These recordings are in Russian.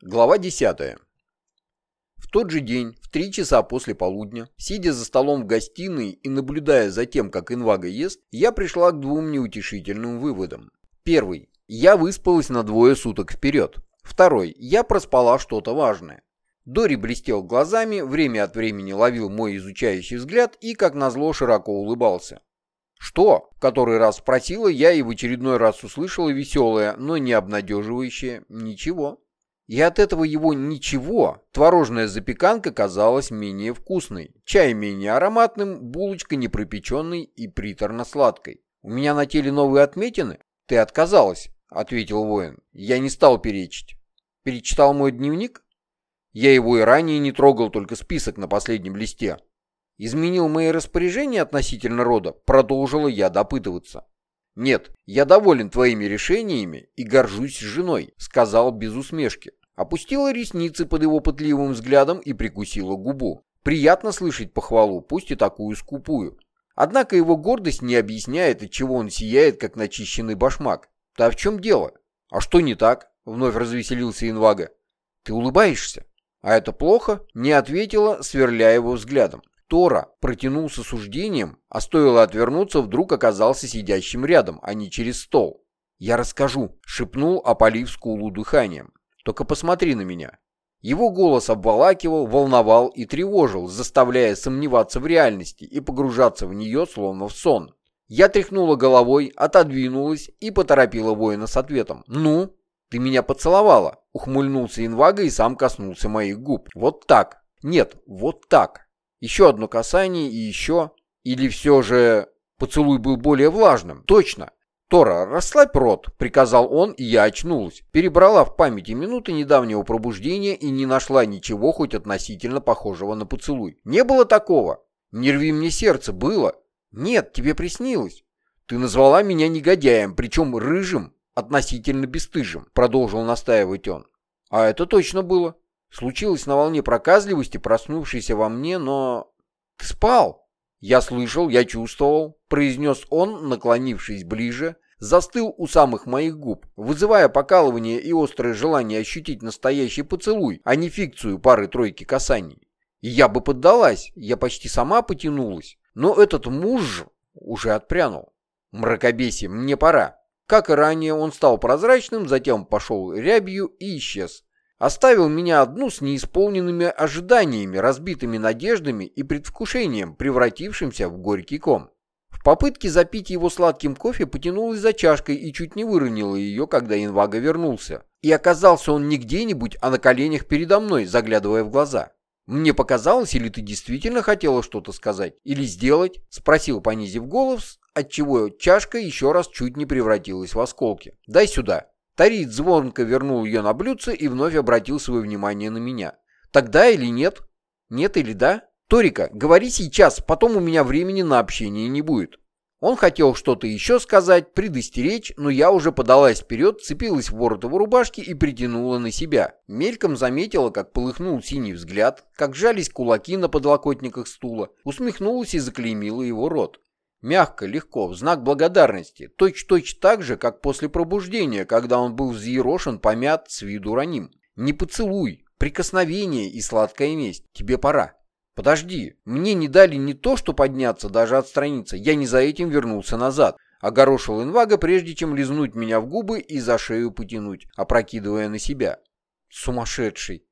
Глава 10. В тот же день, в три часа после полудня, сидя за столом в гостиной и наблюдая за тем, как инвага ест, я пришла к двум неутешительным выводам. Первый. Я выспалась на двое суток вперед. Второй. Я проспала что-то важное. Дори блестел глазами, время от времени ловил мой изучающий взгляд и, как назло, широко улыбался. «Что?» — который раз спросила я и в очередной раз услышала веселое, но не обнадеживающее «ничего». И от этого его ничего творожная запеканка казалась менее вкусной, чай менее ароматным, булочка непропеченной и приторно-сладкой. «У меня на теле новые отметины?» «Ты отказалась», — ответил воин. «Я не стал перечить». «Перечитал мой дневник?» «Я его и ранее не трогал, только список на последнем листе». «Изменил мои распоряжения относительно рода?» Продолжила я допытываться. «Нет, я доволен твоими решениями и горжусь женой», — сказал без усмешки. Опустила ресницы под его пытливым взглядом и прикусила губу. Приятно слышать похвалу, пусть и такую скупую. Однако его гордость не объясняет, от чего он сияет, как начищенный башмак. Да в чем дело? А что не так? Вновь развеселился Инвага. Ты улыбаешься? А это плохо? Не ответила, сверляя его взглядом. Тора протянулся суждением, а стоило отвернуться, вдруг оказался сидящим рядом, а не через стол. «Я расскажу», — шепнул, опалив скулу дыханием. Только посмотри на меня». Его голос обволакивал, волновал и тревожил, заставляя сомневаться в реальности и погружаться в нее, словно в сон. Я тряхнула головой, отодвинулась и поторопила воина с ответом. «Ну, ты меня поцеловала», — ухмыльнулся инвага и сам коснулся моих губ. «Вот так. Нет, вот так. Еще одно касание и еще. Или все же поцелуй был более влажным? Точно. «Тора, расслабь рот», — приказал он, и я очнулась. Перебрала в памяти минуты недавнего пробуждения и не нашла ничего хоть относительно похожего на поцелуй. «Не было такого?» «Не рви мне сердце, было?» «Нет, тебе приснилось». «Ты назвала меня негодяем, причем рыжим, относительно бесстыжим», — продолжил настаивать он. «А это точно было. Случилось на волне проказливости, проснувшейся во мне, но...» «Ты спал?» «Я слышал, я чувствовал», — произнес он, наклонившись ближе, застыл у самых моих губ, вызывая покалывание и острое желание ощутить настоящий поцелуй, а не фикцию пары-тройки касаний. И я бы поддалась, я почти сама потянулась, но этот муж уже отпрянул. Мракобесие, мне пора. Как и ранее, он стал прозрачным, затем пошел рябью и исчез, Оставил меня одну с неисполненными ожиданиями, разбитыми надеждами и предвкушением, превратившимся в горький ком. В попытке запить его сладким кофе потянулась за чашкой и чуть не выронила ее, когда инвага вернулся. И оказался он не где-нибудь, а на коленях передо мной, заглядывая в глаза. «Мне показалось, или ты действительно хотела что-то сказать? Или сделать?» — спросил, понизив голос, отчего чашка еще раз чуть не превратилась в осколки. «Дай сюда». Тарит звонко вернул ее на блюдце и вновь обратил свое внимание на меня. «Тогда или нет? Нет или да? Торика, говори сейчас, потом у меня времени на общение не будет». Он хотел что-то еще сказать, предостеречь, но я уже подалась вперед, цепилась в ворот его рубашки и притянула на себя. Мельком заметила, как полыхнул синий взгляд, как жались кулаки на подлокотниках стула, усмехнулась и заклеймила его рот. Мягко, легко, в знак благодарности, точь-точь так же, как после пробуждения, когда он был взъерошен, помят, с виду раним. Не поцелуй, прикосновение и сладкая месть. Тебе пора. Подожди, мне не дали не то, что подняться, даже отстраниться. Я не за этим вернулся назад. Огорошил инвага, прежде чем лизнуть меня в губы и за шею потянуть, опрокидывая на себя. Сумасшедший.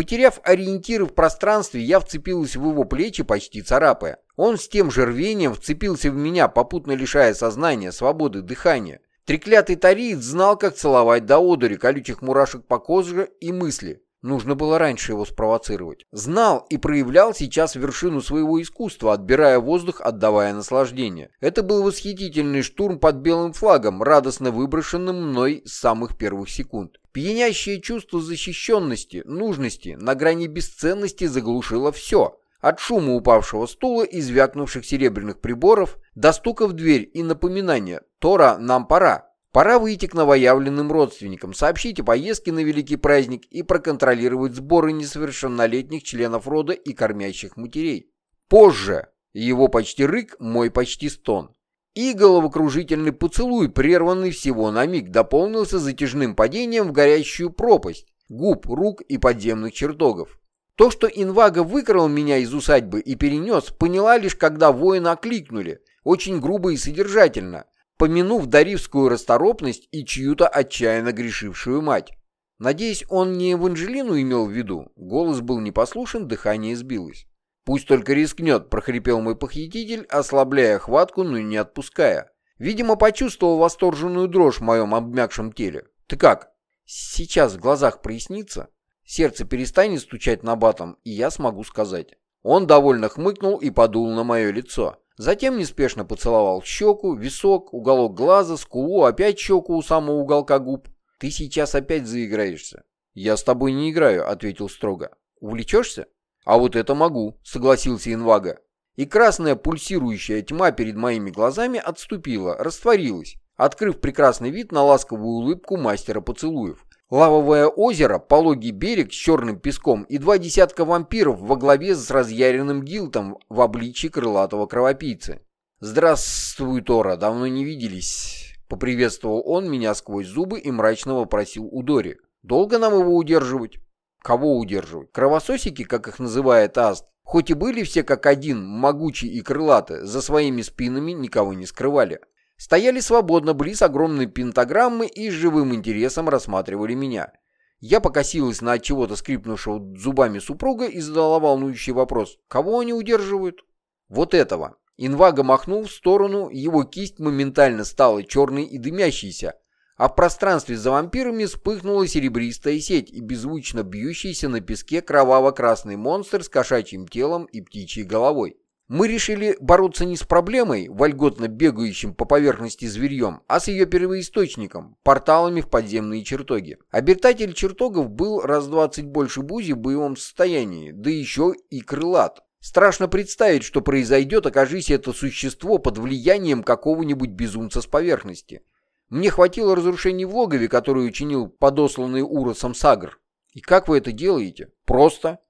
Потеряв ориентиры в пространстве, я вцепилась в его плечи, почти царапая. Он с тем же рвением вцепился в меня, попутно лишая сознания, свободы, дыхания. Треклятый тариец знал, как целовать до одури, колючих мурашек по коже и мысли. Нужно было раньше его спровоцировать. Знал и проявлял сейчас вершину своего искусства, отбирая воздух, отдавая наслаждение. Это был восхитительный штурм под белым флагом, радостно выброшенным мной с самых первых секунд. Пьянящее чувство защищенности, нужности, на грани бесценности заглушило все. От шума упавшего стула и звякнувших серебряных приборов до стука в дверь и напоминания «Тора, нам пора!» Пора выйти к новоявленным родственникам, сообщить о поездке на великий праздник и проконтролировать сборы несовершеннолетних членов рода и кормящих матерей. Позже его почти рык, мой почти стон. И головокружительный поцелуй, прерванный всего на миг, дополнился затяжным падением в горящую пропасть, губ, рук и подземных чертогов. То, что инвага выкрал меня из усадьбы и перенес, поняла лишь, когда воины окликнули, очень грубо и содержательно, помянув даривскую расторопность и чью-то отчаянно грешившую мать. Надеюсь, он не Эванжелину имел в виду. Голос был непослушен, дыхание сбилось. «Пусть только рискнет», — прохрипел мой похититель, ослабляя хватку, но не отпуская. Видимо, почувствовал восторженную дрожь в моем обмякшем теле. «Ты как?» «Сейчас в глазах прояснится. Сердце перестанет стучать на батом, и я смогу сказать». Он довольно хмыкнул и подул на мое лицо. Затем неспешно поцеловал щеку, висок, уголок глаза, скулу, опять щеку у самого уголка губ. «Ты сейчас опять заиграешься». «Я с тобой не играю», — ответил строго. «Увлечешься?» «А вот это могу», — согласился Инвага. И красная пульсирующая тьма перед моими глазами отступила, растворилась, открыв прекрасный вид на ласковую улыбку мастера поцелуев. Лавовое озеро, пологий берег с черным песком и два десятка вампиров во главе с разъяренным гилтом в обличии крылатого кровопийцы. «Здравствуй, Тора, давно не виделись». Поприветствовал он меня сквозь зубы и мрачно вопросил у Дори. «Долго нам его удерживать?» «Кого удерживать? Кровососики, как их называет Аст, хоть и были все как один, могучие и крылаты, за своими спинами никого не скрывали. Стояли свободно близ огромной пентаграммы и с живым интересом рассматривали меня. Я покосилась на чего-то скрипнувшего зубами супруга и задала волнующий вопрос. Кого они удерживают? Вот этого. Инвага махнул в сторону, его кисть моментально стала черной и дымящейся, а в пространстве за вампирами вспыхнула серебристая сеть и беззвучно бьющийся на песке кроваво-красный монстр с кошачьим телом и птичьей головой. Мы решили бороться не с проблемой, вольготно бегающим по поверхности зверьем, а с ее первоисточником, порталами в подземные чертоги. Обитатель чертогов был раз двадцать больше бузи в боевом состоянии, да еще и крылат. Страшно представить, что произойдет, окажись это существо под влиянием какого-нибудь безумца с поверхности. Мне хватило разрушений в логове, которое учинил подосланный Уросом Сагр. И как вы это делаете? Просто.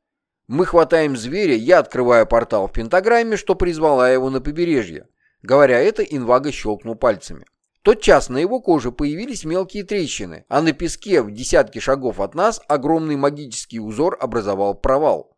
Мы хватаем зверя, я открываю портал в пентаграмме, что призвала его на побережье. Говоря это, инвага щелкнул пальцами. Тот час на его коже появились мелкие трещины, а на песке в десятке шагов от нас огромный магический узор образовал провал.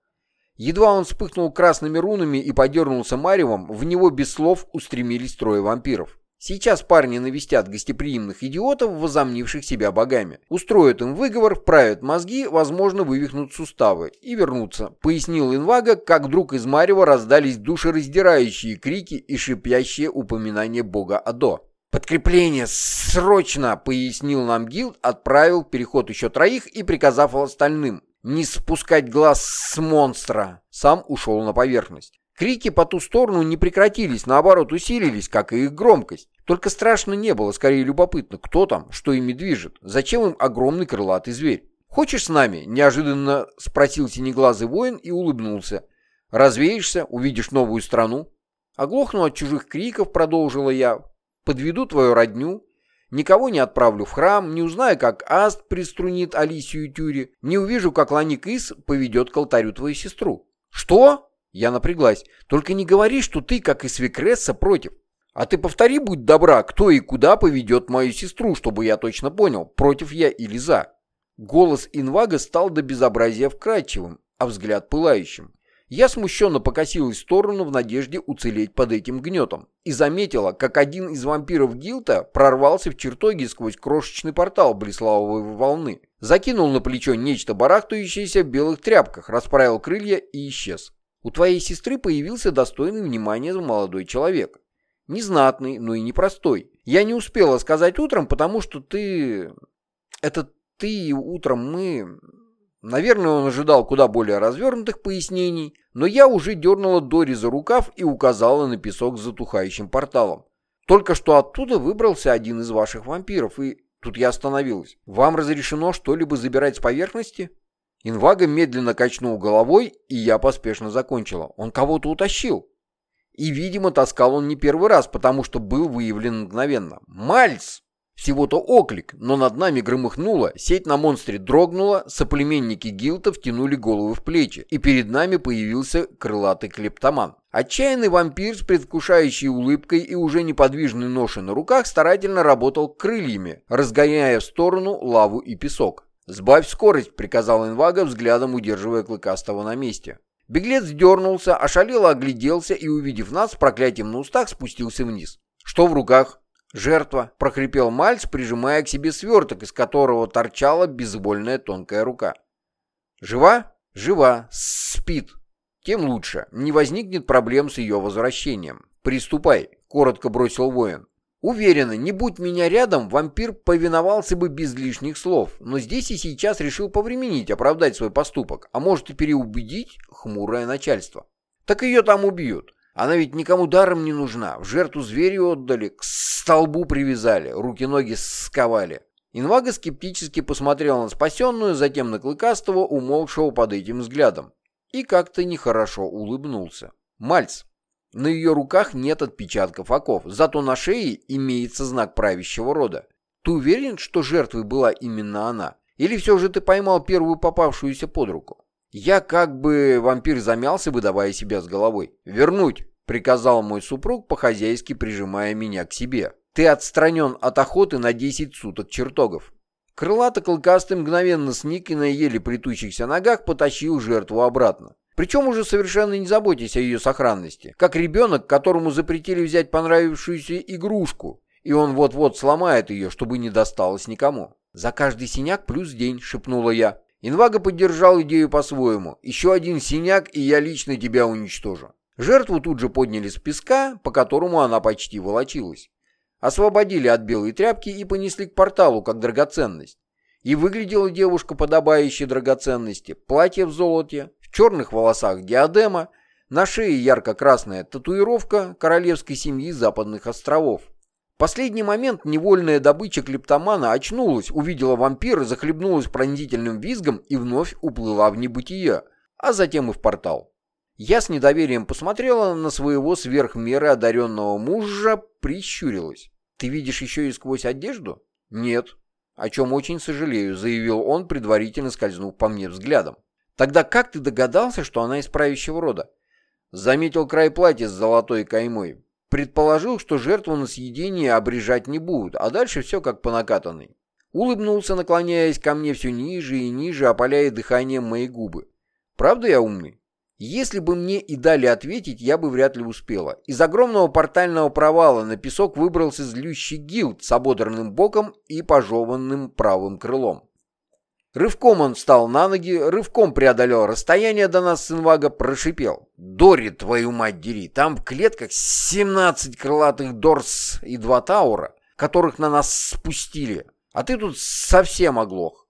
Едва он вспыхнул красными рунами и подернулся маревом, в него без слов устремились трое вампиров. Сейчас парни навестят гостеприимных идиотов, возомнивших себя богами. Устроят им выговор, вправят мозги, возможно, вывихнут суставы и вернутся. Пояснил Инвага, как вдруг из Марева раздались душераздирающие крики и шипящие упоминания бога Адо. «Подкрепление! Срочно!» — пояснил нам Гилд, отправил переход еще троих и приказав остальным не спускать глаз с монстра. Сам ушел на поверхность. Крики по ту сторону не прекратились, наоборот усилились, как и их громкость. Только страшно не было, скорее любопытно, кто там, что ими движет, зачем им огромный крылатый зверь. «Хочешь с нами?» – неожиданно спросил синеглазый воин и улыбнулся. «Развеешься, увидишь новую страну». Оглохну от чужих криков, продолжила я. «Подведу твою родню, Никого не отправлю в храм, не узнаю, как Аст приструнит Алисию Тюри, не увижу, как Ланик Ис поведет к алтарю твою сестру. Что? Я напряглась. Только не говори, что ты, как и свекресса, против. А ты повтори, будь добра, кто и куда поведет мою сестру, чтобы я точно понял, против я или за. Голос инвага стал до безобразия вкрадчивым, а взгляд пылающим. Я смущенно покосилась в сторону в надежде уцелеть под этим гнетом и заметила, как один из вампиров Гилта прорвался в чертоге сквозь крошечный портал Блеславовой волны, закинул на плечо нечто барахтающееся в белых тряпках, расправил крылья и исчез. У твоей сестры появился достойный внимания молодой человек. Незнатный, но и непростой. Я не успела сказать утром, потому что ты... Это ты утром мы... Наверное, он ожидал куда более развернутых пояснений, но я уже дернула Дори за рукав и указала на песок с затухающим порталом. Только что оттуда выбрался один из ваших вампиров, и тут я остановилась. Вам разрешено что-либо забирать с поверхности? Инвага медленно качнул головой, и я поспешно закончила. Он кого-то утащил. И, видимо, таскал он не первый раз, потому что был выявлен мгновенно. «Мальц!» Всего-то оклик, но над нами громыхнуло, сеть на монстре дрогнула, соплеменники Гилта втянули головы в плечи, и перед нами появился крылатый клептоман. Отчаянный вампир с предвкушающей улыбкой и уже неподвижной ношей на руках старательно работал крыльями, разгоняя в сторону лаву и песок. «Сбавь скорость», — приказал Инвага, взглядом удерживая Клыкастого на месте. Беглец дернулся, ошалело огляделся и, увидев нас, с проклятием на устах спустился вниз. «Что в руках?» «Жертва», — прохрипел Мальц, прижимая к себе сверток, из которого торчала безвольная тонкая рука. «Жива?» «Жива. Спит. Тем лучше. Не возникнет проблем с ее возвращением. Приступай», — коротко бросил воин. Уверена, не будь меня рядом, вампир повиновался бы без лишних слов, но здесь и сейчас решил повременить, оправдать свой поступок, а может и переубедить хмурое начальство. Так ее там убьют. Она ведь никому даром не нужна. В жертву зверю отдали, к столбу привязали, руки-ноги сковали. Инвага скептически посмотрел на спасенную, затем на Клыкастого, умолкшего под этим взглядом. И как-то нехорошо улыбнулся. Мальц. На ее руках нет отпечатков оков, зато на шее имеется знак правящего рода. Ты уверен, что жертвой была именно она? Или все же ты поймал первую попавшуюся под руку? Я как бы вампир замялся, выдавая себя с головой. «Вернуть!» — приказал мой супруг, по-хозяйски прижимая меня к себе. «Ты отстранен от охоты на 10 суток чертогов». Крылато-клыкастый мгновенно сник и на еле плетущихся ногах потащил жертву обратно. Причем уже совершенно не заботясь о ее сохранности, как ребенок, которому запретили взять понравившуюся игрушку, и он вот-вот сломает ее, чтобы не досталось никому. «За каждый синяк плюс день», — шепнула я. Инвага поддержал идею по-своему. «Еще один синяк, и я лично тебя уничтожу». Жертву тут же подняли с песка, по которому она почти волочилась. Освободили от белой тряпки и понесли к порталу, как драгоценность. И выглядела девушка подобающей драгоценности. Платье в золоте, в черных волосах диадема, на шее ярко-красная татуировка королевской семьи Западных островов последний момент невольная добыча клептомана очнулась, увидела вампира, захлебнулась пронзительным визгом и вновь уплыла в небытие, а затем и в портал. Я с недоверием посмотрела на своего сверх меры одаренного мужа, прищурилась. «Ты видишь еще и сквозь одежду?» «Нет». «О чем очень сожалею», — заявил он, предварительно скользнув по мне взглядом. «Тогда как ты догадался, что она из правящего рода?» Заметил край платья с золотой каймой. Предположил, что жертву на съедение обрежать не будут, а дальше все как по накатанной. Улыбнулся, наклоняясь ко мне все ниже и ниже, опаляя дыханием мои губы. Правда я умный? Если бы мне и дали ответить, я бы вряд ли успела. Из огромного портального провала на песок выбрался злющий гилд с ободранным боком и пожеванным правым крылом. Рывком он встал на ноги, рывком преодолел расстояние до нас с инвага, прошипел. «Дори, твою мать дери, там в клетках 17 крылатых дорс и два таура, которых на нас спустили, а ты тут совсем оглох».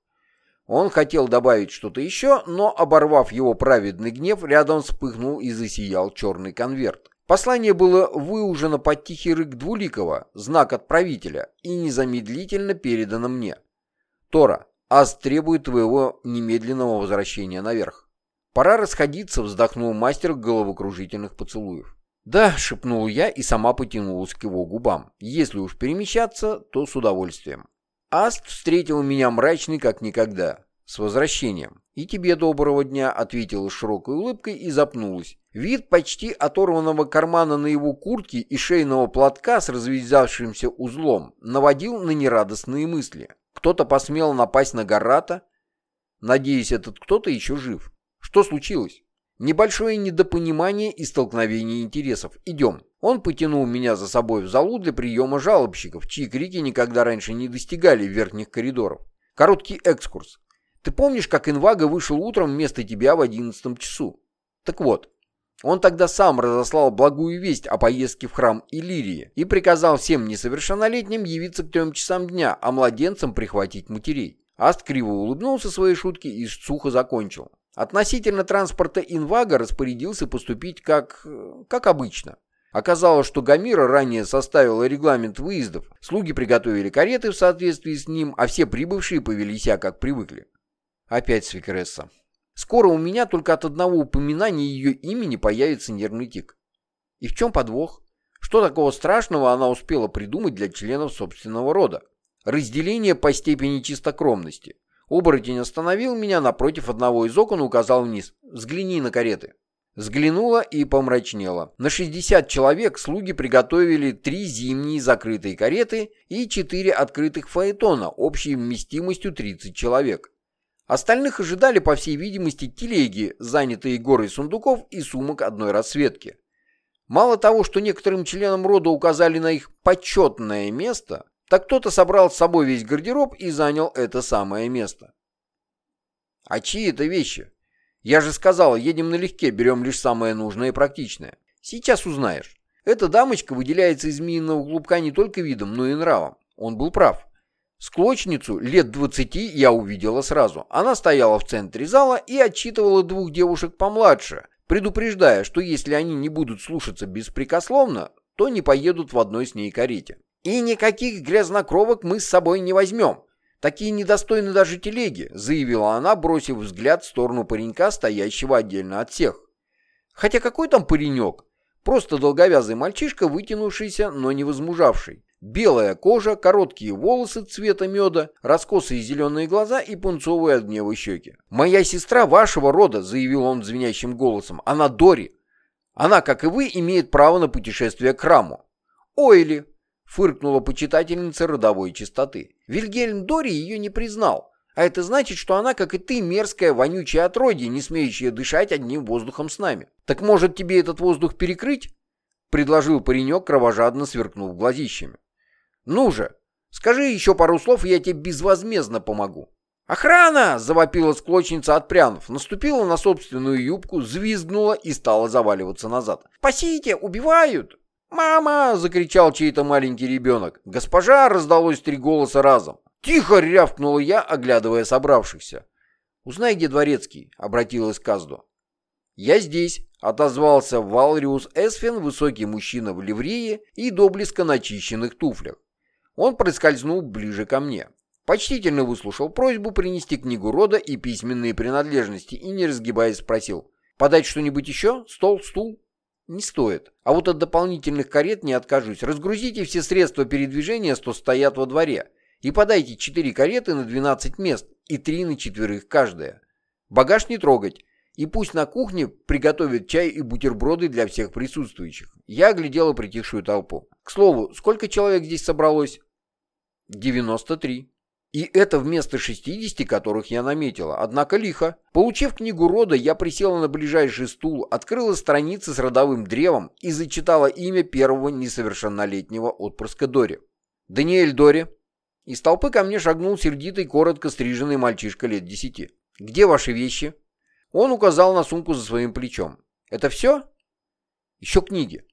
Он хотел добавить что-то еще, но, оборвав его праведный гнев, рядом вспыхнул и засиял черный конверт. Послание было выужено под тихий рык Двуликова, знак отправителя, и незамедлительно передано мне. «Тора, Аз требует твоего немедленного возвращения наверх. Пора расходиться, вздохнул мастер головокружительных поцелуев. «Да», — шепнул я и сама потянулась к его губам. «Если уж перемещаться, то с удовольствием». Аст встретил меня мрачный, как никогда. «С возвращением». «И тебе доброго дня», — ответила широкой улыбкой и запнулась. Вид почти оторванного кармана на его куртке и шейного платка с развязавшимся узлом наводил на нерадостные мысли. Кто-то посмел напасть на Гарата. Надеюсь, этот кто-то еще жив. Что случилось? Небольшое недопонимание и столкновение интересов. Идем. Он потянул меня за собой в залу для приема жалобщиков, чьи крики никогда раньше не достигали верхних коридоров. Короткий экскурс. Ты помнишь, как Инвага вышел утром вместо тебя в одиннадцатом часу? Так вот, он тогда сам разослал благую весть о поездке в храм Иллирии и приказал всем несовершеннолетним явиться к трем часам дня, а младенцам прихватить матерей. Аст криво улыбнулся своей шутке и сухо закончил. Относительно транспорта инвага распорядился поступить как... как обычно. Оказалось, что Гамира ранее составила регламент выездов, слуги приготовили кареты в соответствии с ним, а все прибывшие повели себя как привыкли. Опять свекресса. Скоро у меня только от одного упоминания ее имени появится нервный тик. И в чем подвох? Что такого страшного она успела придумать для членов собственного рода? Разделение по степени чистокровности. Оборотень остановил меня напротив одного из окон и указал вниз. «Взгляни на кареты». Взглянула и помрачнела. На 60 человек слуги приготовили три зимние закрытые кареты и четыре открытых фаэтона общей вместимостью 30 человек. Остальных ожидали, по всей видимости, телеги, занятые горой сундуков и сумок одной расцветки. Мало того, что некоторым членам рода указали на их почетное место, так кто-то собрал с собой весь гардероб и занял это самое место. А чьи это вещи? Я же сказал, едем налегке, берем лишь самое нужное и практичное. Сейчас узнаешь. Эта дамочка выделяется из минного клубка не только видом, но и нравом. Он был прав. Склочницу лет двадцати я увидела сразу. Она стояла в центре зала и отчитывала двух девушек помладше, предупреждая, что если они не будут слушаться беспрекословно, то не поедут в одной с ней карете. «И никаких грязнокровок мы с собой не возьмем. Такие недостойны даже телеги», заявила она, бросив взгляд в сторону паренька, стоящего отдельно от всех. Хотя какой там паренек? Просто долговязый мальчишка, вытянувшийся, но не возмужавший. Белая кожа, короткие волосы цвета меда, раскосые зеленые глаза и пунцовые от щеки. «Моя сестра вашего рода», — заявил он звенящим голосом, — «она Дори. Она, как и вы, имеет право на путешествие к храму». «Ойли», — фыркнула почитательница родовой чистоты. Вильгельм Дори ее не признал. А это значит, что она, как и ты, мерзкая, вонючая отродье, не смеющая дышать одним воздухом с нами. Так может тебе этот воздух перекрыть? Предложил паренек, кровожадно сверкнув глазищами. Ну же, скажи еще пару слов, и я тебе безвозмездно помогу. «Охрана!» — завопила склочница, отпрянув, наступила на собственную юбку, взвизгнула и стала заваливаться назад. «Спасите! Убивают!» «Мама!» — закричал чей-то маленький ребенок. «Госпожа!» — раздалось три голоса разом. «Тихо!» — рявкнула я, оглядывая собравшихся. «Узнай, где дворецкий», — обратилась к Казду. «Я здесь», — отозвался Валриус Эсфин, высокий мужчина в ливрее и до близко начищенных туфлях. Он проскользнул ближе ко мне. Почтительно выслушал просьбу принести книгу рода и письменные принадлежности и, не разгибаясь, спросил. «Подать что-нибудь еще? Стол, стул?» «Не стоит. А вот от дополнительных карет не откажусь. Разгрузите все средства передвижения, что стоят во дворе и подайте 4 кареты на 12 мест и 3 на четверых каждая. Багаж не трогать. И пусть на кухне приготовят чай и бутерброды для всех присутствующих. Я оглядела притихшую толпу. К слову, сколько человек здесь собралось? 93. И это вместо 60, которых я наметила. Однако лихо. Получив книгу рода, я присела на ближайший стул, открыла страницы с родовым древом и зачитала имя первого несовершеннолетнего отпрыска Дори. Даниэль Дори, из толпы ко мне шагнул сердитый, коротко стриженный мальчишка лет десяти. «Где ваши вещи?» Он указал на сумку за своим плечом. «Это все?» «Еще книги».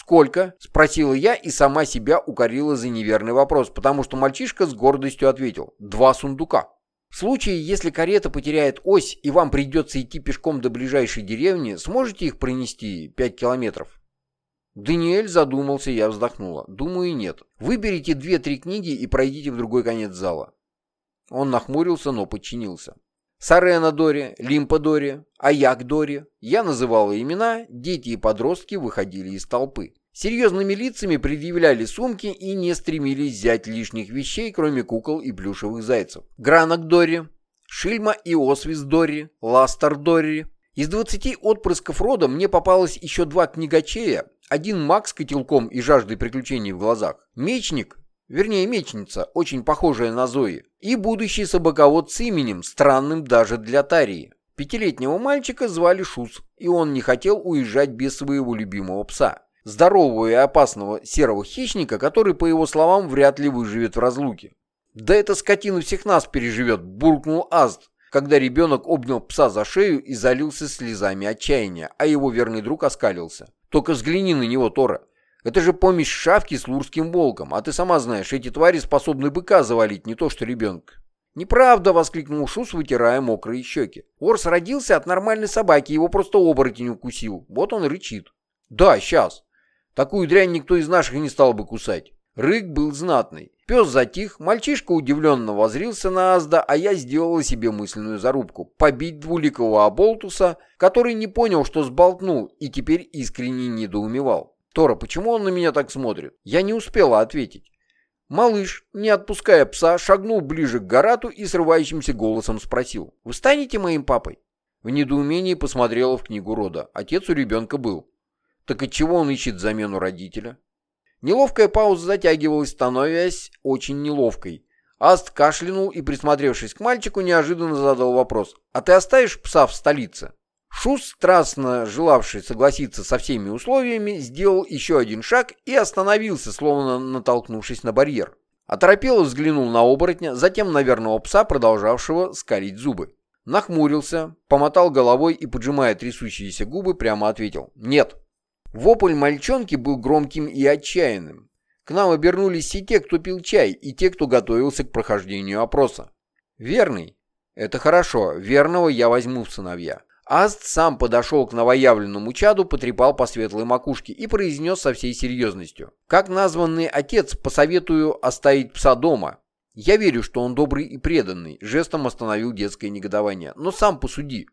«Сколько?» — спросила я и сама себя укорила за неверный вопрос, потому что мальчишка с гордостью ответил. «Два сундука». В случае, если карета потеряет ось и вам придется идти пешком до ближайшей деревни, сможете их пронести пять километров? Даниэль задумался, я вздохнула. Думаю, нет. Выберите две-три книги и пройдите в другой конец зала. Он нахмурился, но подчинился. Сарена Дори, Лимпа Дори, Аяк Дори. Я называла имена, дети и подростки выходили из толпы. Серьезными лицами предъявляли сумки и не стремились взять лишних вещей, кроме кукол и плюшевых зайцев. Гранок Дори, Шильма и Освис Дори, Ластер Дори. Из 20 отпрысков рода мне попалось еще два книгачея, один маг с котелком и жаждой приключений в глазах. Мечник, вернее мечница, очень похожая на Зои. И будущий собаковод с именем, странным даже для Тарии. Пятилетнего мальчика звали Шус, и он не хотел уезжать без своего любимого пса. Здорового и опасного серого хищника, который, по его словам, вряд ли выживет в разлуке. «Да эта скотина всех нас переживет», — буркнул Аст, когда ребенок обнял пса за шею и залился слезами отчаяния, а его верный друг оскалился. Только взгляни на него, Тора. Это же помесь шавки с лурским волком, а ты сама знаешь, эти твари способны быка завалить, не то что ребенка. «Неправда!» — воскликнул Шус, вытирая мокрые щеки. «Орс родился от нормальной собаки, его просто оборотень укусил. Вот он рычит». «Да, сейчас. Такую дрянь никто из наших не стал бы кусать». Рык был знатный. Пес затих, мальчишка удивленно возрился на Азда, а я сделала себе мысленную зарубку — побить двуликого Аболтуса, который не понял, что сболтнул, и теперь искренне недоумевал. «Тора, почему он на меня так смотрит?» Я не успела ответить. Малыш, не отпуская пса, шагнул ближе к Гарату и срывающимся голосом спросил. «Вы станете моим папой?» В недоумении посмотрела в книгу рода. Отец у ребенка был. Так от чего он ищет замену родителя? Неловкая пауза затягивалась, становясь очень неловкой. Аст кашлянул и, присмотревшись к мальчику, неожиданно задал вопрос. «А ты оставишь пса в столице?» Шус, страстно желавший согласиться со всеми условиями, сделал еще один шаг и остановился, словно натолкнувшись на барьер. Оторопело взглянул на оборотня, затем на верного пса, продолжавшего скалить зубы. Нахмурился, помотал головой и, поджимая трясущиеся губы, прямо ответил «Нет». Вопль мальчонки был громким и отчаянным. К нам обернулись и те, кто пил чай, и те, кто готовился к прохождению опроса. «Верный. Это хорошо. Верного я возьму в сыновья». Аст сам подошел к новоявленному чаду, потрепал по светлой макушке и произнес со всей серьезностью. «Как названный отец, посоветую оставить пса дома. Я верю, что он добрый и преданный», — жестом остановил детское негодование. «Но сам посуди.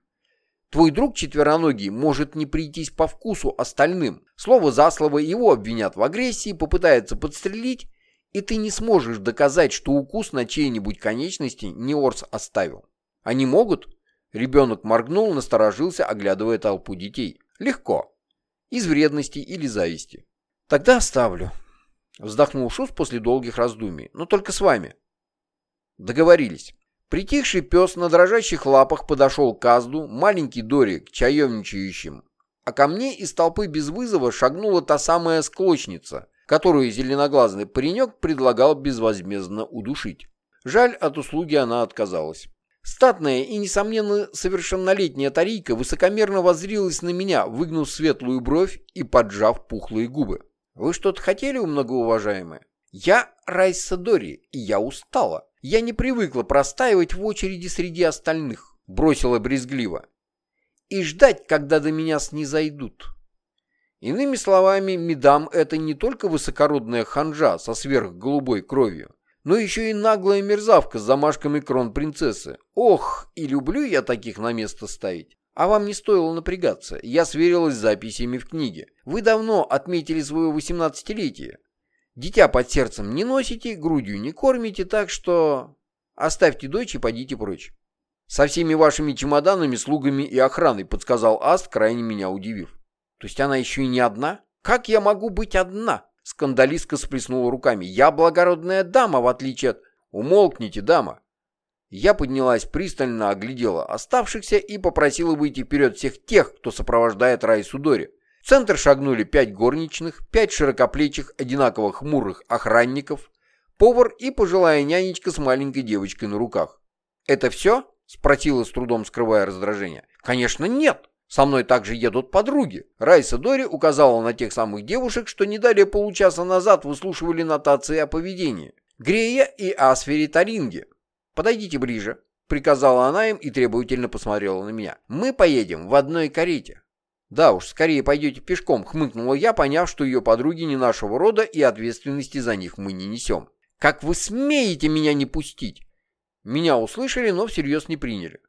Твой друг четвероногий может не прийтись по вкусу остальным. Слово за слово его обвинят в агрессии, попытаются подстрелить, и ты не сможешь доказать, что укус на чьей-нибудь конечности не Орс оставил. Они могут?» Ребенок моргнул, насторожился, оглядывая толпу детей. Легко. Из вредности или зависти. Тогда оставлю. Вздохнул Шус после долгих раздумий. Но только с вами. Договорились. Притихший пес на дрожащих лапах подошел к Азду, маленький Дорик, чаемничающим. А ко мне из толпы без вызова шагнула та самая склочница, которую зеленоглазный паренек предлагал безвозмездно удушить. Жаль, от услуги она отказалась. Статная и, несомненно, совершеннолетняя Тарийка высокомерно воззрилась на меня, выгнув светлую бровь и поджав пухлые губы. «Вы что-то хотели, многоуважаемые?» «Я Райса Дори, и я устала. Я не привыкла простаивать в очереди среди остальных», — бросила брезгливо. «И ждать, когда до меня снизойдут». Иными словами, Медам — это не только высокородная ханжа со сверхголубой кровью, но еще и наглая мерзавка с замашками крон-принцессы. Ох, и люблю я таких на место ставить. А вам не стоило напрягаться, я сверилась с записями в книге. Вы давно отметили свое восемнадцатилетие. Дитя под сердцем не носите, грудью не кормите, так что... Оставьте дочь и пойдите прочь. Со всеми вашими чемоданами, слугами и охраной, подсказал Аст, крайне меня удивив. То есть она еще и не одна? Как я могу быть одна? Скандалистка сплеснула руками. «Я благородная дама, в отличие от...» «Умолкните, дама!» Я поднялась, пристально оглядела оставшихся и попросила выйти вперед всех тех, кто сопровождает Райсу Дори. В центр шагнули пять горничных, пять широкоплечих, одинаково хмурых охранников, повар и пожилая нянечка с маленькой девочкой на руках. «Это все?» — спросила с трудом, скрывая раздражение. «Конечно, нет!» Со мной также едут подруги. Райса Дори указала на тех самых девушек, что не далее получаса назад выслушивали нотации о поведении. Грея и Асфери Таринги. «Подойдите ближе», — приказала она им и требовательно посмотрела на меня. «Мы поедем в одной карете». «Да уж, скорее пойдете пешком», — хмыкнула я, поняв, что ее подруги не нашего рода и ответственности за них мы не несем. «Как вы смеете меня не пустить?» Меня услышали, но всерьез не приняли.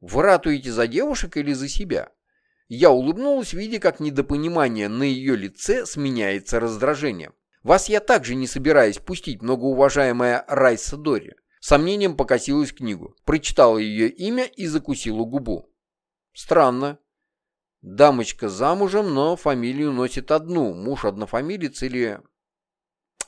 Вы ратуете за девушек или за себя? Я улыбнулась, видя, как недопонимание на ее лице сменяется раздражением. Вас я также не собираюсь пустить, многоуважаемая Райса Дори. Сомнением покосилась книгу, прочитала ее имя и закусила губу. Странно. Дамочка замужем, но фамилию носит одну. Муж однофамилец или...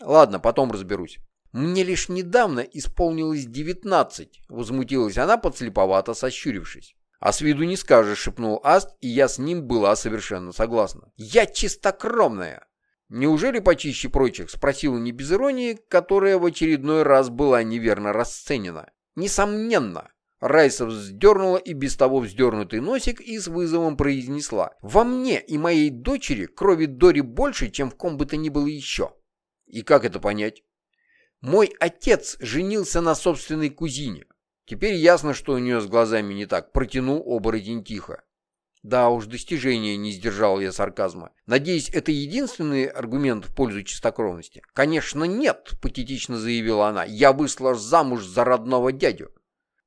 Ладно, потом разберусь. «Мне лишь недавно исполнилось девятнадцать», — возмутилась она, подслеповато сощурившись. «А с виду не скажешь», — шепнул Аст, и я с ним была совершенно согласна. «Я чистокровная!» «Неужели почище прочих?» — спросила не без иронии, которая в очередной раз была неверно расценена. «Несомненно!» Райса вздернула и без того вздернутый носик и с вызовом произнесла. «Во мне и моей дочери крови Дори больше, чем в ком бы то ни было еще». «И как это понять?» Мой отец женился на собственной кузине. Теперь ясно, что у нее с глазами не так. Протянул оборотень тихо. Да уж, достижение не сдержал я сарказма. Надеюсь, это единственный аргумент в пользу чистокровности? Конечно, нет, патетично заявила она. Я вышла замуж за родного дядю.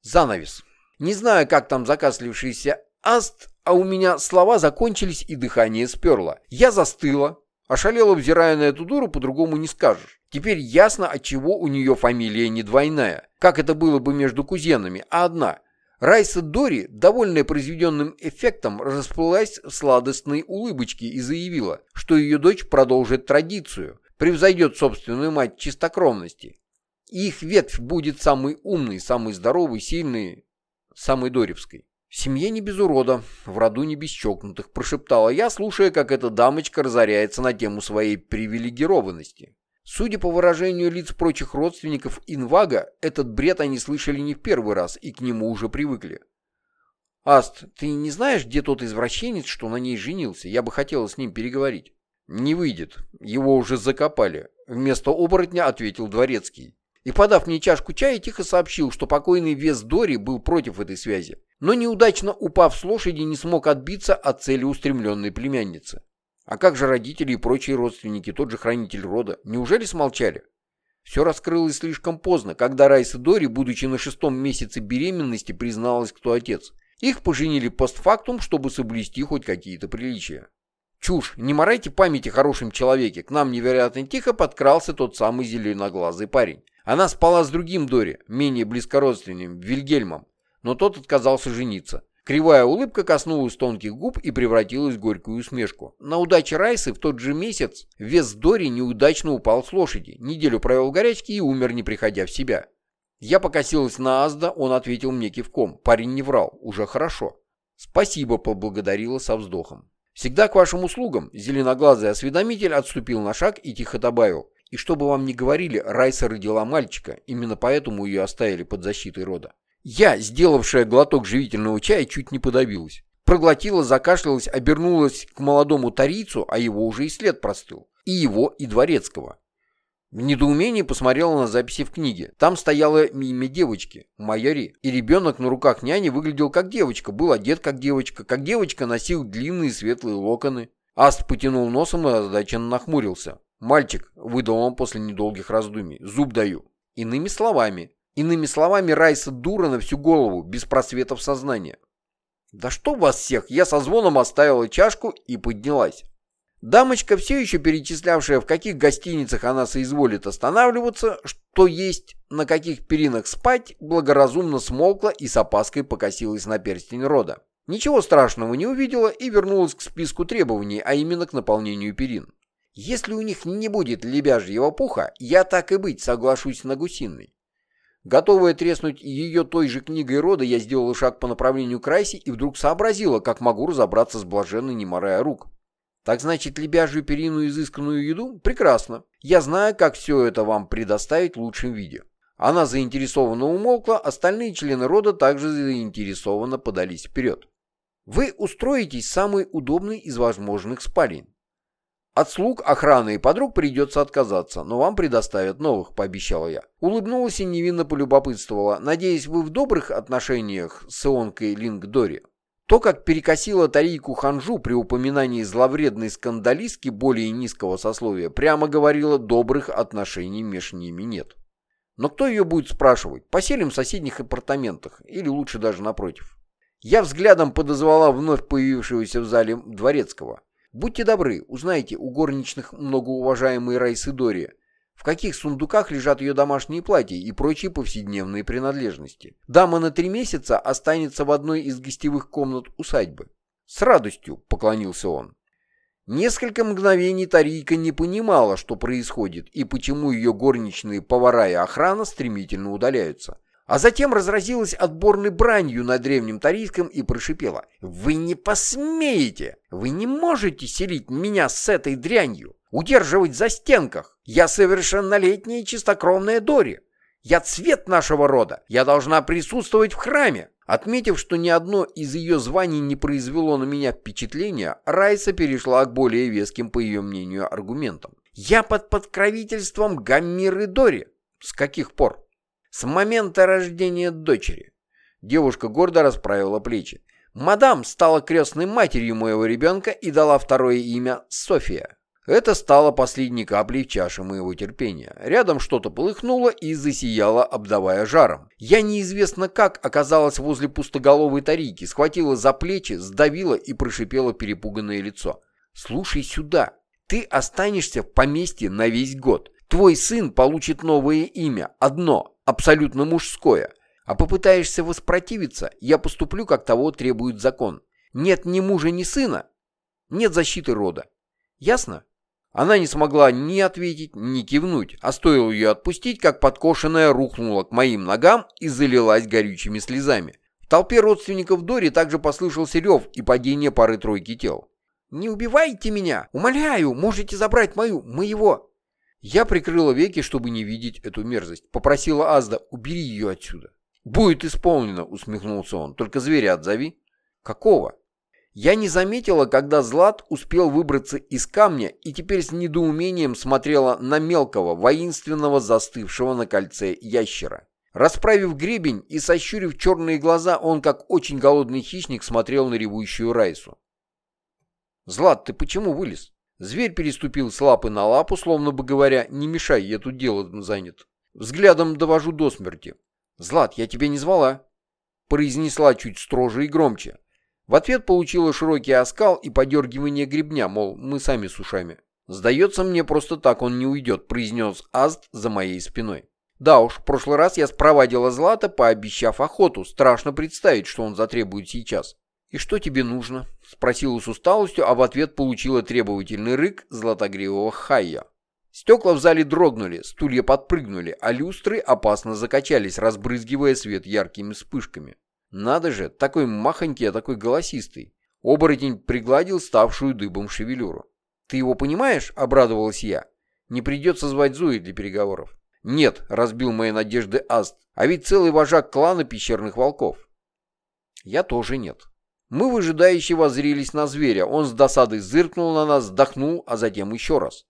Занавес. Не знаю, как там закаслившийся аст, а у меня слова закончились и дыхание сперло. Я застыла, ошалела, взирая на эту дуру, по-другому не скажешь. Теперь ясно, отчего у нее фамилия не двойная. Как это было бы между кузенами, а одна. Райса Дори, довольная произведенным эффектом, расплылась в сладостной улыбочке и заявила, что ее дочь продолжит традицию, превзойдет собственную мать чистокровности. их ветвь будет самой умной, самой здоровой, сильной, самой Доревской. В семье не без урода, в роду не без чокнутых, прошептала я, слушая, как эта дамочка разоряется на тему своей привилегированности. Судя по выражению лиц прочих родственников Инвага, этот бред они слышали не в первый раз и к нему уже привыкли. «Аст, ты не знаешь, где тот извращенец, что на ней женился? Я бы хотела с ним переговорить». «Не выйдет. Его уже закопали», — вместо оборотня ответил Дворецкий. И, подав мне чашку чая, тихо сообщил, что покойный Вес Дори был против этой связи, но неудачно упав с лошади не смог отбиться от целеустремленной племянницы. А как же родители и прочие родственники, тот же хранитель рода, неужели смолчали? Все раскрылось слишком поздно, когда Райса Дори, будучи на шестом месяце беременности, призналась, кто отец. Их поженили постфактум, чтобы соблюсти хоть какие-то приличия. Чушь, не морайте памяти хорошем человеке. К нам невероятно тихо подкрался тот самый зеленоглазый парень. Она спала с другим Дори, менее близкородственным, Вильгельмом, но тот отказался жениться. Кривая улыбка коснулась тонких губ и превратилась в горькую усмешку. На удаче Райсы в тот же месяц вес Дори неудачно упал с лошади, неделю провел горячки и умер, не приходя в себя. Я покосилась на Азда, он ответил мне кивком. Парень не врал, уже хорошо. «Спасибо», — поблагодарила со вздохом. «Всегда к вашим услугам», — зеленоглазый осведомитель отступил на шаг и тихо добавил. И чтобы вам не говорили, Райса родила мальчика, именно поэтому ее оставили под защитой рода. Я, сделавшая глоток живительного чая, чуть не подавилась. Проглотила, закашлялась, обернулась к молодому тарийцу, а его уже и след простыл. И его, и дворецкого. В недоумении посмотрела на записи в книге. Там стояло имя девочки, Майори. И ребенок на руках няни выглядел как девочка, был одет как девочка. Как девочка носил длинные светлые локоны. Аст потянул носом и озадаченно нахмурился. «Мальчик», — выдал он после недолгих раздумий, — «зуб даю». Иными словами, иными словами, Райса дура на всю голову, без просветов сознания. «Да что вас всех!» Я со звоном оставила чашку и поднялась. Дамочка, все еще перечислявшая, в каких гостиницах она соизволит останавливаться, что есть, на каких перинах спать, благоразумно смолкла и с опаской покосилась на перстень рода. Ничего страшного не увидела и вернулась к списку требований, а именно к наполнению перин. Если у них не будет лебяжьего пуха, я так и быть соглашусь на гусиный. Готовая треснуть ее той же книгой рода, я сделала шаг по направлению к Райсе и вдруг сообразила, как могу разобраться с блаженной, не морая рук. Так значит, лебяжью перину изысканную еду? Прекрасно. Я знаю, как все это вам предоставить в лучшем виде. Она заинтересованно умолкла, остальные члены рода также заинтересованно подались вперед. Вы устроитесь в самый удобный из возможных спален. От слуг, охраны и подруг придется отказаться, но вам предоставят новых, пообещала я. Улыбнулась и невинно полюбопытствовала. Надеюсь, вы в добрых отношениях с Ионкой Лингдори. То, как перекосила Тарийку Ханжу при упоминании зловредной скандалистки более низкого сословия, прямо говорила, добрых отношений между ними нет. Но кто ее будет спрашивать? Поселим в соседних апартаментах, или лучше даже напротив. Я взглядом подозвала вновь появившегося в зале дворецкого. Будьте добры, узнайте у горничных многоуважаемой Райсы Дори, в каких сундуках лежат ее домашние платья и прочие повседневные принадлежности. Дама на три месяца останется в одной из гостевых комнат усадьбы. С радостью поклонился он. Несколько мгновений Тарийка не понимала, что происходит и почему ее горничные повара и охрана стремительно удаляются а затем разразилась отборной бранью на древнем тарийском и прошипела. «Вы не посмеете! Вы не можете селить меня с этой дрянью, удерживать за стенках! Я совершеннолетняя чистокровная Дори! Я цвет нашего рода! Я должна присутствовать в храме!» Отметив, что ни одно из ее званий не произвело на меня впечатления, Райса перешла к более веским, по ее мнению, аргументам. «Я под подкровительством Гаммиры Дори». «С каких пор?» С момента рождения дочери. Девушка гордо расправила плечи. Мадам стала крестной матерью моего ребенка и дала второе имя София. Это стало последней каплей в чаше моего терпения. Рядом что-то полыхнуло и засияло, обдавая жаром. Я неизвестно как оказалась возле пустоголовой тарики, схватила за плечи, сдавила и прошипела перепуганное лицо. «Слушай сюда, ты останешься в поместье на весь год. Твой сын получит новое имя, одно, абсолютно мужское. А попытаешься воспротивиться, я поступлю, как того требует закон. Нет ни мужа, ни сына, нет защиты рода. Ясно? Она не смогла ни ответить, ни кивнуть, а стоило ее отпустить, как подкошенная рухнула к моим ногам и залилась горючими слезами. В толпе родственников Дори также послышался рев и падение пары-тройки тел. «Не убивайте меня! Умоляю, можете забрать мою... моего...» Я прикрыла веки, чтобы не видеть эту мерзость. Попросила Азда, убери ее отсюда. «Будет исполнено», — усмехнулся он. «Только зверя отзови». «Какого?» Я не заметила, когда Злат успел выбраться из камня и теперь с недоумением смотрела на мелкого, воинственного, застывшего на кольце ящера. Расправив гребень и сощурив черные глаза, он, как очень голодный хищник, смотрел на ревущую Райсу. «Злат, ты почему вылез?» Зверь переступил с лапы на лапу, словно бы говоря, «Не мешай, я тут делом занят». Взглядом довожу до смерти. «Злат, я тебя не звала», — произнесла чуть строже и громче. В ответ получила широкий оскал и подергивание гребня, мол, мы сами с ушами. «Сдается мне, просто так он не уйдет», — произнес Аст за моей спиной. Да уж, в прошлый раз я спровадила Злата, пообещав охоту. Страшно представить, что он затребует сейчас. «И что тебе нужно?» — спросила с усталостью, а в ответ получила требовательный рык златогривого Хайя. Стекла в зале дрогнули, стулья подпрыгнули, а люстры опасно закачались, разбрызгивая свет яркими вспышками. Надо же, такой махонький, а такой голосистый. Оборотень пригладил ставшую дыбом шевелюру. «Ты его понимаешь?» — обрадовалась я. «Не придется звать Зои для переговоров». «Нет», — разбил мои надежды Аст, «а ведь целый вожак клана пещерных волков». «Я тоже нет». Мы выжидающе воззрелись на зверя. Он с досадой зыркнул на нас, вздохнул, а затем еще раз.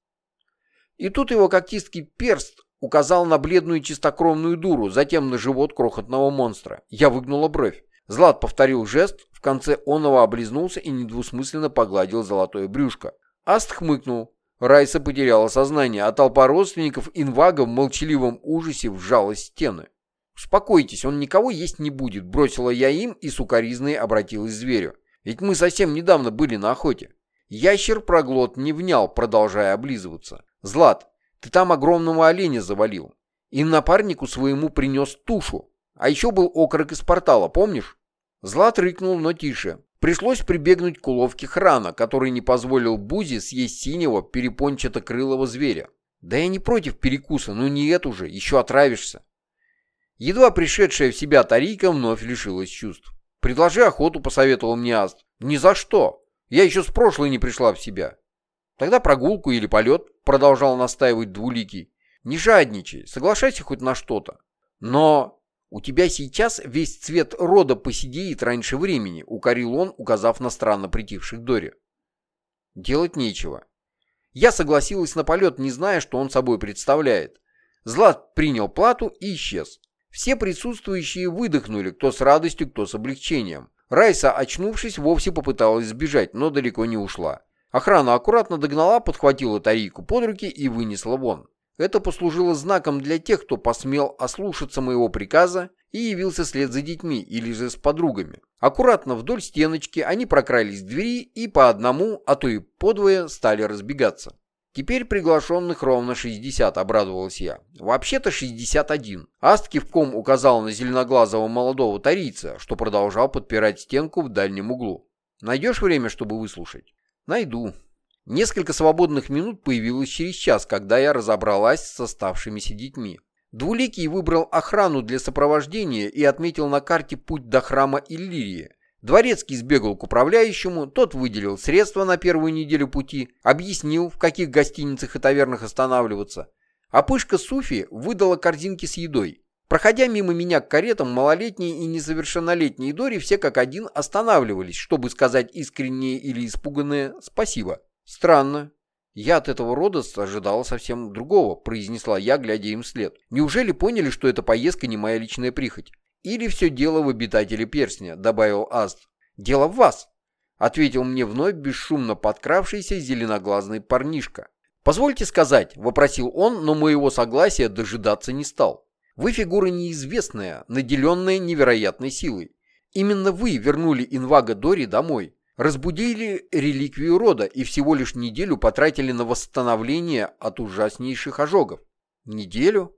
И тут его когтистский перст указал на бледную чистокровную дуру, затем на живот крохотного монстра. Я выгнула бровь. Злат повторил жест, в конце оного облизнулся и недвусмысленно погладил золотое брюшко. Аст хмыкнул. Райса потеряла сознание, а толпа родственников инвага в молчаливом ужасе вжалась в стены. «Успокойтесь, он никого есть не будет», — бросила я им и сукоризной обратилась к зверю. «Ведь мы совсем недавно были на охоте». Ящер проглот не внял, продолжая облизываться. «Злат, ты там огромного оленя завалил. И напарнику своему принес тушу. А еще был окорок из портала, помнишь?» Злат рыкнул, но тише. Пришлось прибегнуть к уловке храна, который не позволил Бузи съесть синего перепончато-крылого зверя. «Да я не против перекуса, но не эту же, еще отравишься». Едва пришедшая в себя Тарика вновь лишилась чувств. «Предложи охоту», — посоветовал мне Аст. «Ни за что. Я еще с прошлой не пришла в себя». Тогда прогулку или полет, продолжал настаивать Двуликий. Не жадничай, соглашайся хоть на что-то. Но у тебя сейчас весь цвет рода посидеет раньше времени, укорил он, указав на странно притихших Дори. Делать нечего. Я согласилась на полет, не зная, что он собой представляет. Злат принял плату и исчез. Все присутствующие выдохнули, кто с радостью, кто с облегчением. Райса, очнувшись, вовсе попыталась сбежать, но далеко не ушла. Охрана аккуратно догнала, подхватила Тарийку под руки и вынесла вон. Это послужило знаком для тех, кто посмел ослушаться моего приказа и явился след за детьми или же с подругами. Аккуратно вдоль стеночки они прокрались к двери и по одному, а то и подвое стали разбегаться. Теперь приглашенных ровно 60, обрадовалась я. Вообще-то 61. Аст кивком указал на зеленоглазого молодого тарийца, что продолжал подпирать стенку в дальнем углу. Найдешь время, чтобы выслушать? Найду. Несколько свободных минут появилось через час, когда я разобралась с оставшимися детьми. Двуликий выбрал охрану для сопровождения и отметил на карте путь до храма Иллирии. Дворецкий сбегал к управляющему, тот выделил средства на первую неделю пути, объяснил, в каких гостиницах и тавернах останавливаться. А пышка Суфи выдала корзинки с едой. Проходя мимо меня к каретам, малолетние и несовершеннолетние Дори все как один останавливались, чтобы сказать искреннее или испуганное «спасибо». Странно. Я от этого рода ожидала совсем другого, произнесла я, глядя им вслед. Неужели поняли, что эта поездка не моя личная прихоть? Или все дело в обитателе перстня, добавил Аст. Дело в вас, ответил мне вновь бесшумно подкравшийся зеленоглазный парнишка. «Позвольте сказать», — вопросил он, но моего согласия дожидаться не стал. Вы фигура неизвестная, наделенная невероятной силой. Именно вы вернули инвага Дори домой, разбудили реликвию рода и всего лишь неделю потратили на восстановление от ужаснейших ожогов. Неделю?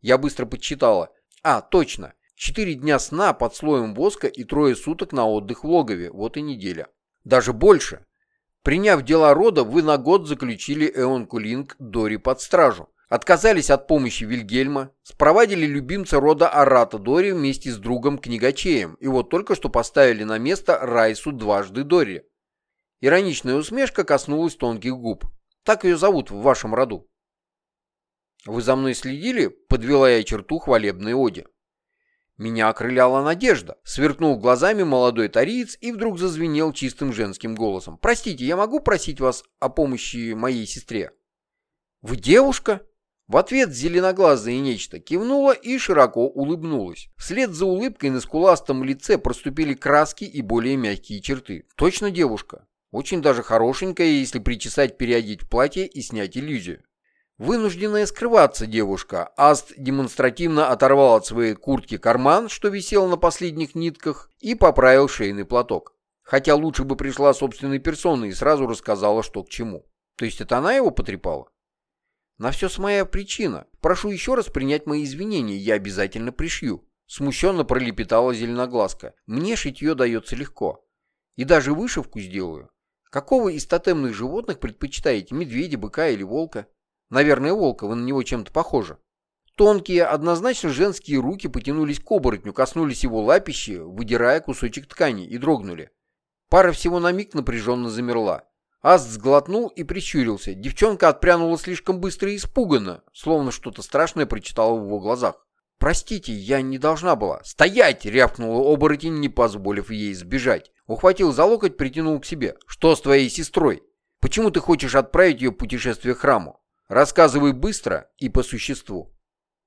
Я быстро подсчитала. А, точно. Четыре дня сна под слоем воска и трое суток на отдых в логове. Вот и неделя. Даже больше. Приняв дела рода, вы на год заключили Эонкулинг Дори под стражу. Отказались от помощи Вильгельма, спровадили любимца рода Арата Дори вместе с другом Книгачеем, и вот только что поставили на место Райсу дважды Дори. Ироничная усмешка коснулась тонких губ. Так ее зовут в вашем роду. Вы за мной следили? Подвела я черту хвалебной оде. Меня окрыляла надежда. Сверкнул глазами молодой тариец и вдруг зазвенел чистым женским голосом. «Простите, я могу просить вас о помощи моей сестре?» «Вы девушка?» В ответ зеленоглазое нечто кивнула и широко улыбнулась. Вслед за улыбкой на скуластом лице проступили краски и более мягкие черты. Точно девушка. Очень даже хорошенькая, если причесать, переодеть в платье и снять иллюзию. Вынужденная скрываться девушка, Аст демонстративно оторвал от своей куртки карман, что висел на последних нитках, и поправил шейный платок. Хотя лучше бы пришла собственной персоной и сразу рассказала, что к чему. То есть это она его потрепала? На все с моя причина. Прошу еще раз принять мои извинения, я обязательно пришью. Смущенно пролепетала зеленоглазка. Мне шитье дается легко. И даже вышивку сделаю. Какого из тотемных животных предпочитаете, медведя, быка или волка? Наверное, волка, вы на него чем-то похожи. Тонкие, однозначно женские руки потянулись к оборотню, коснулись его лапищи, выдирая кусочек ткани, и дрогнули. Пара всего на миг напряженно замерла. Аст сглотнул и прищурился. Девчонка отпрянула слишком быстро и испуганно, словно что-то страшное прочитала в его глазах. «Простите, я не должна была». «Стоять!» — рявкнула оборотень, не позволив ей сбежать. Ухватил за локоть, притянул к себе. «Что с твоей сестрой? Почему ты хочешь отправить ее в путешествие к храму? Рассказывай быстро и по существу».